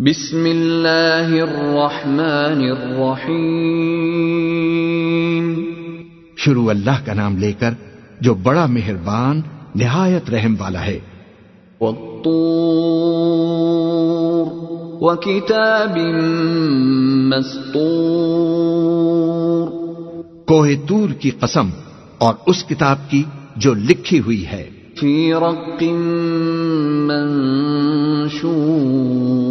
بسم اللہ الرحمن الرحیم۔ شروع اللہ کا نام لے کر جو بڑا مہربان نہایت رحم والا ہے۔ والطور وکتاب مسطور کوہ تور کی قسم اور اس کتاب کی جو لکھی ہوئی ہے۔ فی رق منشور۔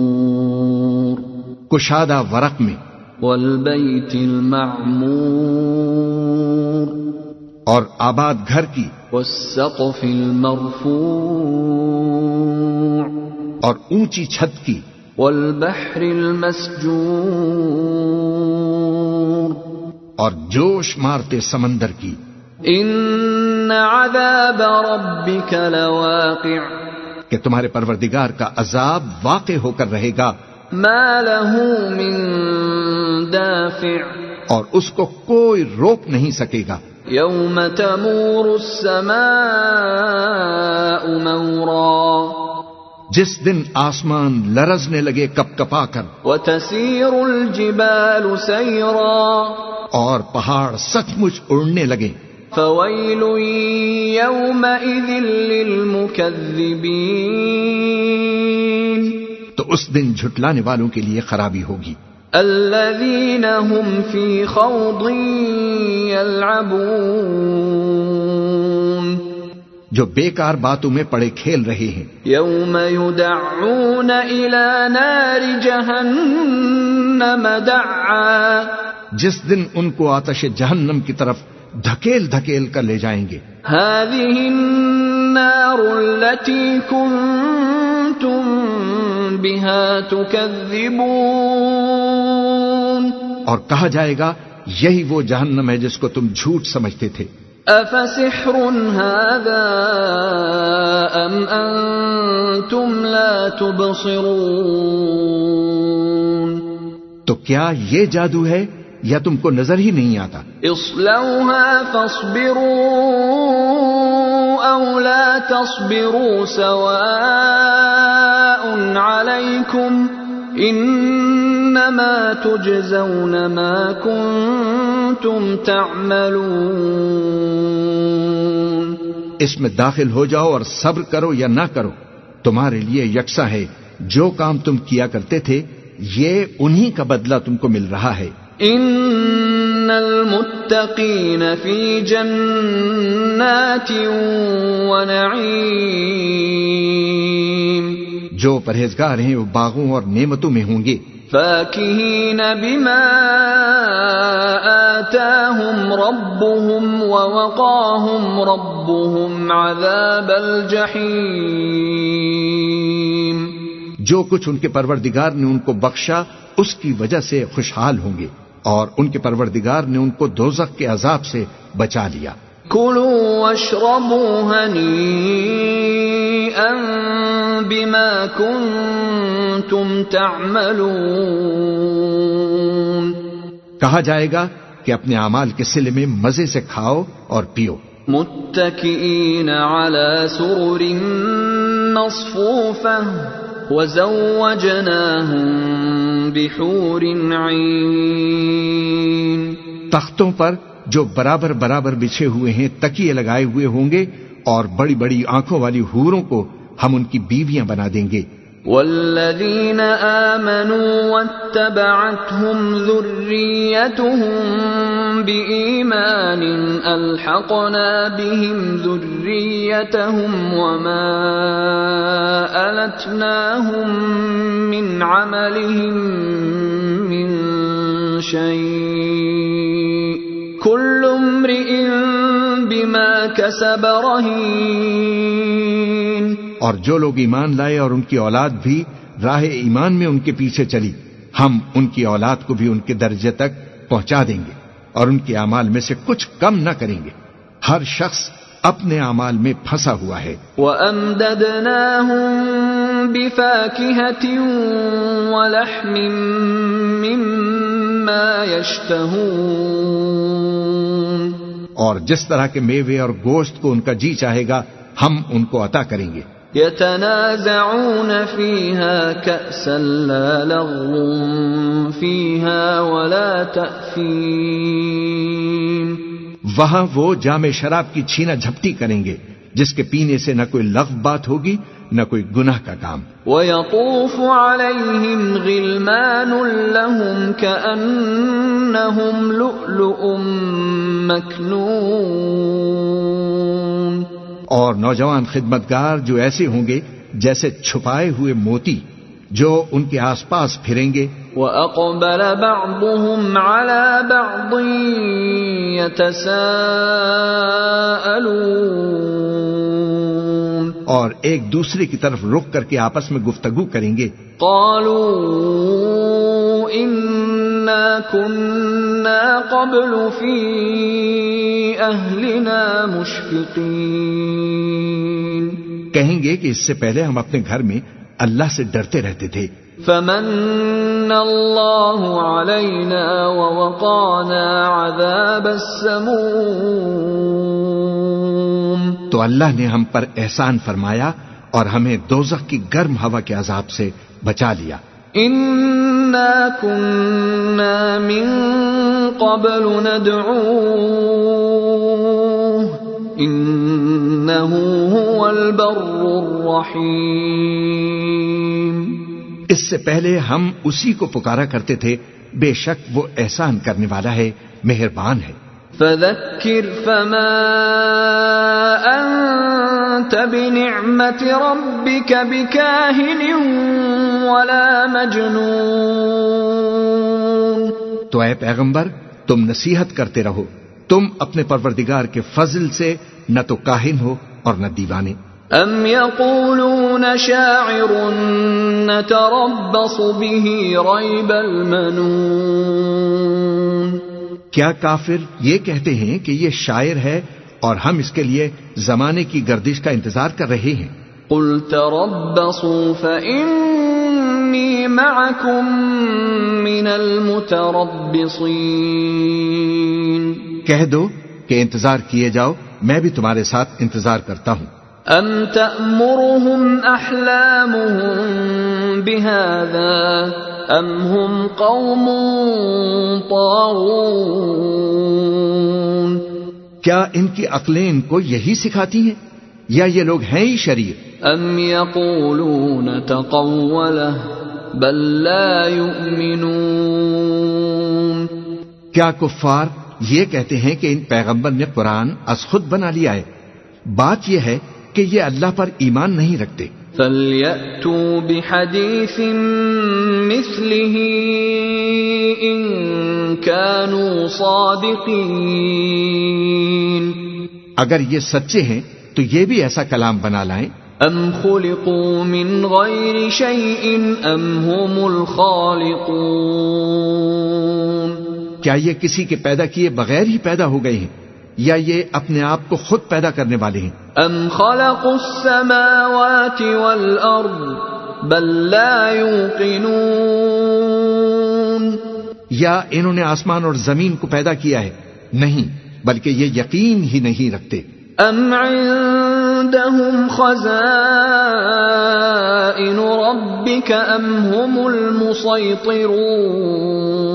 کشادہ ورق میں۔ والبیت المعمور۔ اور آباد گھر کی۔ والسقف المرفوع۔ اور اونچی چھت کی۔ والبحر المسجور۔ اور جوش مارتے سمندر کی۔ ان عذاب ربك لواقع۔ کہ تمہارے پروردگار کا عذاب واقع ہو کر رہے گا۔ ما له من دافع اور اس کو کوئی روک نہیں سکے گا۔ يوم تمور السماء مورا جس دن آسمان لرزنے لگے کپ کپا کر۔ وتسير الجبال سيرا اور پہاڑ سچ مچ اڑنے لگے۔ فويل يومئذ للمكذبين تو اس دن جھٹلانے والوں کے لیے خرابی ہوگی۔ الذين هم في خوض يلعبون جو بیکار باتوں میں پڑے کھیل رہے ہیں۔ يوم يدعون إلى نار جهنم دعا۔ جس دن ان کو آتش جہنم کی طرف دھکیل دھکیل کر لے جائیں گے۔ هذه النار التي كنتم بها تكذبون۔ اور کہا جائے گا یہی وہ جہنم ہے جس کو تم جھوٹ سمجھتے تھے۔ افسحر هذا ام انتم لا تبصرون۔ تو کیا یہ جادو ہے یا تم کو نظر ہی نہیں آتا؟ اصلوها فاصبروا او لا تصبروا سواء۔ عليكم انما تجزون ما كنتم تعملون اس میں داخل ہو جاؤ اور صبر کرو یا نہ کرو تمہارے لیے یکساں ہے۔ جو کام تم کیا کرتے تھے یہ انہی کا بدلہ تم کو مل رہا ہے۔ ان المتقین فی جنات ونعیم جو پرہیزگار ہیں وہ باغوں اور نعمتوں میں ہوں گے۔ فاکہین بما آتاہم ربهم ووقاہم ربهم عذاب الجحیم۔ جو کچھ ان کے پروردگار نے ان کو بخشا اس کی وجہ سے خوشحال ہوں گے اور ان کے پروردگار نے ان کو دوزخ کے عذاب سے بچا لیا۔ كلوا واشربوا هنيئا بما كنتم تعملون۔ کہا جائے گا کہ اپنے اعمال کے سلے میں مزے سے کھاؤ اور پیو۔ متكئين على سرر مصفوفة وزوجناهم بحور عين تختوں پر جو برابر برابر بچھے ہوئے ہیں، تکیے لگائے ہوئے ہوں گے اور بڑی بڑی آنکھوں والی حوروں کو ہم ان کی بیویاں بنا دیں گے۔ والذين آمنوا واتبعتهم ذريتهم بإيمان ألحقنا بهم ذريتهم وما ألتناهم من عملهم من شيء بما كسب رهين. اور جو لوگ ایمان لائے اور ان کی اولاد بھی راہ ایمان میں ان کے پیچھے چلی ہم ان کی اولاد کو بھی ان کے درجے تک پہنچا دیں گے اور ان کے اعمال میں سے کچھ کم نہ کریں گے۔ ہر شخص اپنے اعمال میں پھنسا ہوا ہے۔ وَأَمْدَدْنَاهُمْ بِفَاكِهَةٍ وَلَحْمٍ مِّمَّا يَشْتَهُونَ۔ اور جس طرح کے میوے اور گوشت کو ان کا جی چاہے گا ہم ان کو عطا کریں گے۔ يتنازعون فيها كأسا لا لغو فيها ولا تأثيم۔ وہاں وہ جامع شراب کی چھینا جھپٹی کریں گے جس کے پینے سے نہ کوئی لغو بات ہوگی نہ کوئی گناہ کا کام۔ ويطوف عليهم غلمان لهم كأنهم لؤلؤ مكنون۔ اور نوجوان خدمتگار جو ایسے ہوں گے جیسے چھپائے ہوئے موتی جو ان کے آس پاس پھریں گے۔ وأقبل بعضهم على بعض يتساءلون۔ اور ایک دوسرے کی طرف رک کر کے آپس میں گفتگو کریں گے۔ قالوا إنا كنا قبل في أهلنا مشفقين۔ کہیں گے کہ اس سے پہلے ہم اپنے گھر میں اللہ سے ڈرتے رہتے تھے۔ فمن الله علينا ووقانا عذاب السموم۔ تو اللہ نے ہم پر احسان فرمایا اور ہمیں دوزخ کی گرم ہوا کے عذاب سے بچا لیا۔ كنا من قبل ندعوه إنه هو البر الرحيم۔ اس سے پہلے ہم اسی کو پکارا کرتے تھے بے شک وہ احسان کرنے والا ہے مہربان ہے۔ فذكر فما أنت بنعمة ربك بكاهن ولا مجنون. تو اے پیغمبر تم نصیحت کرتے رہو۔ تم اپنے پروردگار کے فضل سے نہ تو کاہن ہو اور نہ دیوانے۔ أم يقولون شاعر نتربص به ريب المنون. کیا کافر یہ کہتے ہیں کہ یہ شاعر ہے اور ہم اس کے لیے زمانے کی گردش کا انتظار کر رہے ہیں؟ قل تربصوا فإني معكم من المتربصين. کہہ دو کہ انتظار کیے جاؤ میں بھی تمہارے ساتھ انتظار کرتا ہوں۔ أم تأمرهم أحلامهم بهذا أم هم قوم طاغون کیا ان کی عقلیں ان کو یہی سکھاتی ہیں؟ یا یہ لوگ ہیں ہی شریر أم يقولون تقوله بل لا يؤمنون کیا کفار یہ کہتے ہیں کہ ان پیغمبر نے قرآن از خود بنا لیا ہے؟ بات یہ ہے کہ یہ اللہ پر ایمان نہیں رکھتے۔ فليأتوا بحديث مثله إن كانوا صادقين اگر یہ سچے ہیں تو یہ بھی ایسا کلام بنا لائیں۔ أم خلقوا من غير شيء أم هم الخالقون کیا یہ کسی کے پیدا کیے بغیر ہی پیدا ہو گئے ہیں؟ یا یہ اپنے آپ کو خود پیدا کرنے والے ہیں۔ أم خلقوا السماوات والأرض بل لا يوقنون۔ یا انہوں نے آسمان اور زمین کو پیدا کیا ہے۔ نہیں بلکہ یہ یقین ہی نہیں رکھتے۔ أم عندهم خزائن ربك أم هم المسيطرون۔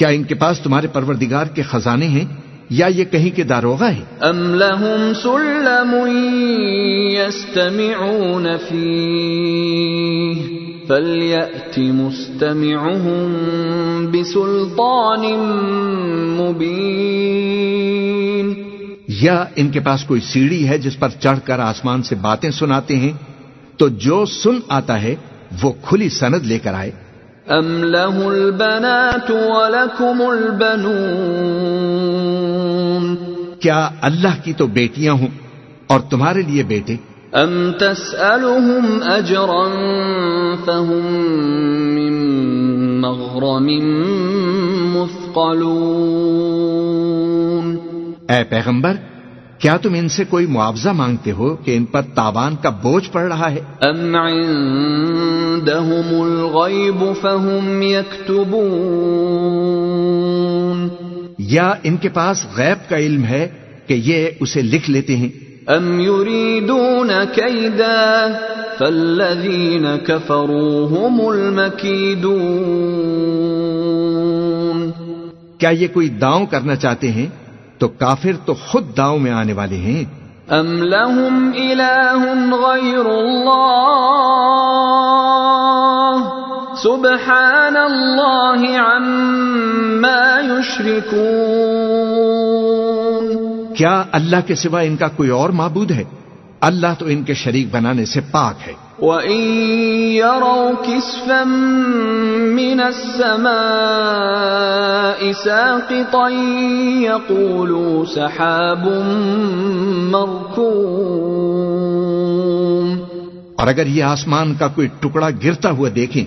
کیا ان کے پاس تمہارے پروردگار کے خزانے ہیں یا یہ کہیں کے داروغہ ہیں؟ أم لهم سلم يستمعون فيه فليأت مستمعهم بسلطان مبين یا ان کے پاس کوئی سیڑھی ہے جس پر چڑھ کر آسمان سے باتیں سناتے ہیں تو جو سن آتا ہے وہ کھلی سند لے کر آئے۔ أم له البنات ولكم البنون کیا اللہ کی تو بیٹیاں ہوں اور تمہارے لیے بیٹے؟ أم تسألهم أجرا فهم من مغرم مثقلون اے پیغمبر کیا تم ان سے کوئی معاوضہ مانگتے ہو کہ ان پر تاوان کا بوجھ پڑ رہا ہے؟ أم عندهم الغيب فهم يكتبون یا ان کے پاس غیب کا علم ہے کہ یہ اسے لکھ لیتے ہیں؟ أم يريدون كيدا فالذين كفروا هم المكيدون کیا یہ کوئی داؤں کرنا چاہتے ہیں؟ تو کافر تو خود داؤں میں آنے والے ہیں۔ ام لهم اله غير الله سبحان الله عما يشركون۔ کیا اللہ کے سوا ان کا کوئی اور معبود ہے؟ اللہ تو ان کے شریک بنانے سے پاک ہے۔ وَإِن يَرَوْا كِسْفًا مِّنَ السَّمَاءِ سَاقِطًا يَقُولُوا سَحَابٌ مَّرْكُومٌ اور اگر یہ آسمان کا کوئی ٹکڑا گرتا ہوا دیکھیں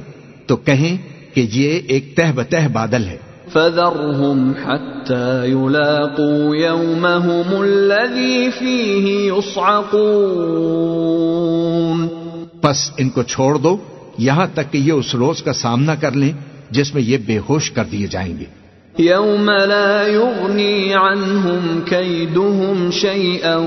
تو کہیں کہ یہ ایک تہ بتہ بادل ہے۔ فَذَرْهُمْ حَتَّى يُلَاقُوا يَوْمَهُمُ الَّذِي فِيهِ يُصْعَقُونَ پس ان کو چھوڑ دو یہاں تک کہ یہ اس روز کا سامنا کر لیں جس میں یہ بے ہوش کر دیے جائیں گے۔ يوم لا يغني عنهم كيدهم شيئا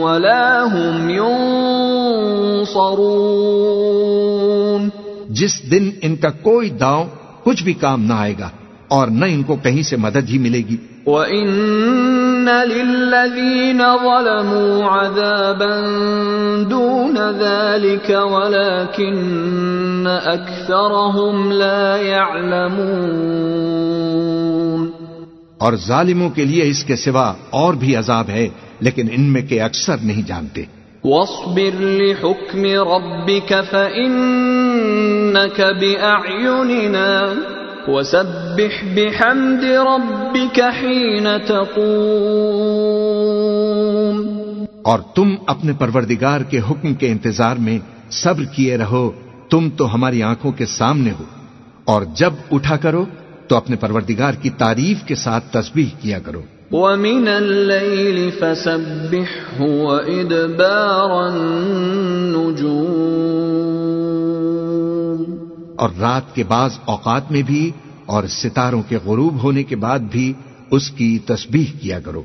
ولا هم ينصرون جس دن ان کا کوئی داؤں کچھ بھی کام نہ آئے گا اور نہ ان کو کہیں سے مدد ہی ملے گی۔ وَإِنَّ لِلَّذِينَ ظَلَمُوا عَذَابًا دُونَ ذَلِكَ وَلَكِنَّ أَكْثَرَهُمْ لَا يَعْلَمُونَ اور ظالموں کے لیے اس کے سوا اور بھی عذاب ہے لیکن ان میں کے اکثر نہیں جانتے۔ وَاصْبِرْ لِحُكْمِ رَبِّكَ فَإِنَّكَ بِأَعْيُنِنَا وسبح بحمد ربك حين تقوم۔ اور تم اپنے پروردگار کے حکم کے انتظار میں صبر کیے رہو تم تو ہماری آنکھوں کے سامنے ہو۔ اور جب اٹھا کرو تو اپنے پروردگار کی تعریف کے ساتھ تسبیح کیا کرو۔ وَمِنَ اللَّيْلِ فَسَبِّحْهُ وَإِدْبَارَ النُّجُومِ۔ اور رات کے بعض اوقات میں بھی اور ستاروں کے غروب ہونے کے بعد بھی اس کی تسبیح کیا کرو۔